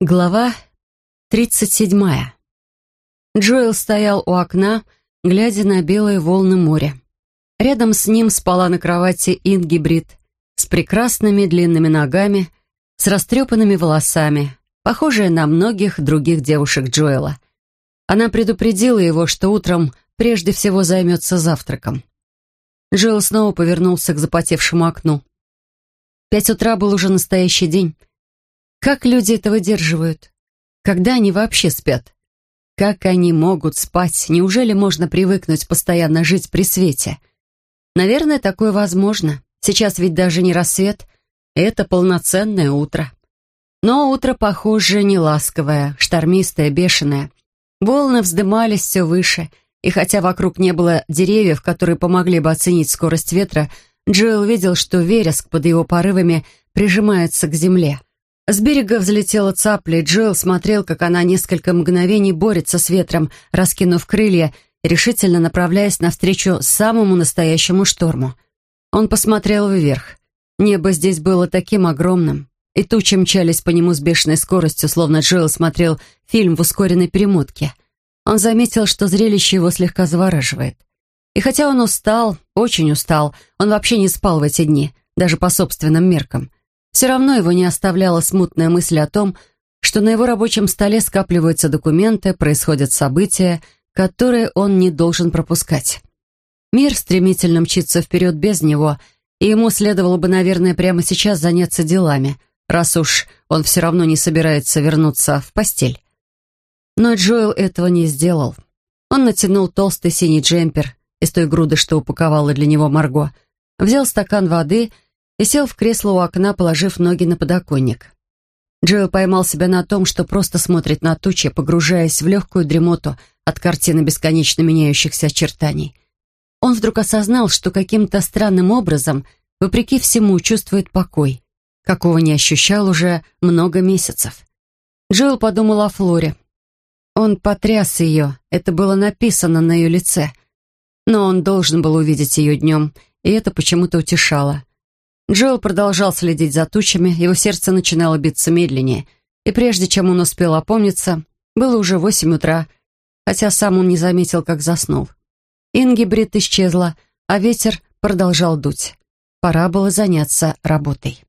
Глава 37. Джоэл стоял у окна, глядя на белые волны моря. Рядом с ним спала на кровати Инги Брит с прекрасными длинными ногами, с растрепанными волосами, похожая на многих других девушек Джоэла. Она предупредила его, что утром прежде всего займется завтраком. Джоэл снова повернулся к запотевшему окну. Пять утра был уже настоящий день. Как люди это выдерживают? Когда они вообще спят? Как они могут спать? Неужели можно привыкнуть постоянно жить при свете? Наверное, такое возможно. Сейчас ведь даже не рассвет. Это полноценное утро. Но утро, похоже, не ласковое, штормистое, бешеное. Волны вздымались все выше, и хотя вокруг не было деревьев, которые помогли бы оценить скорость ветра, Джоэл видел, что вереск под его порывами прижимается к земле. С берега взлетела цапля, и Джоэл смотрел, как она несколько мгновений борется с ветром, раскинув крылья, решительно направляясь навстречу самому настоящему шторму. Он посмотрел вверх. Небо здесь было таким огромным, и тучи мчались по нему с бешеной скоростью, словно Джоэл смотрел фильм в ускоренной перемотке. Он заметил, что зрелище его слегка завораживает. И хотя он устал, очень устал, он вообще не спал в эти дни, даже по собственным меркам — все равно его не оставляла смутная мысль о том, что на его рабочем столе скапливаются документы, происходят события, которые он не должен пропускать. Мир стремительно мчится вперед без него, и ему следовало бы, наверное, прямо сейчас заняться делами, раз уж он все равно не собирается вернуться в постель. Но Джоэл этого не сделал. Он натянул толстый синий джемпер из той груды, что упаковала для него Марго, взял стакан воды и, и сел в кресло у окна, положив ноги на подоконник. Джоэл поймал себя на том, что просто смотрит на тучи, погружаясь в легкую дремоту от картины бесконечно меняющихся очертаний. Он вдруг осознал, что каким-то странным образом, вопреки всему, чувствует покой, какого не ощущал уже много месяцев. Джоэл подумал о Флоре. Он потряс ее, это было написано на ее лице. Но он должен был увидеть ее днем, и это почему-то утешало. Джоэл продолжал следить за тучами, его сердце начинало биться медленнее, и прежде чем он успел опомниться, было уже восемь утра, хотя сам он не заметил, как заснул. Инги Брит исчезла, а ветер продолжал дуть. Пора было заняться работой.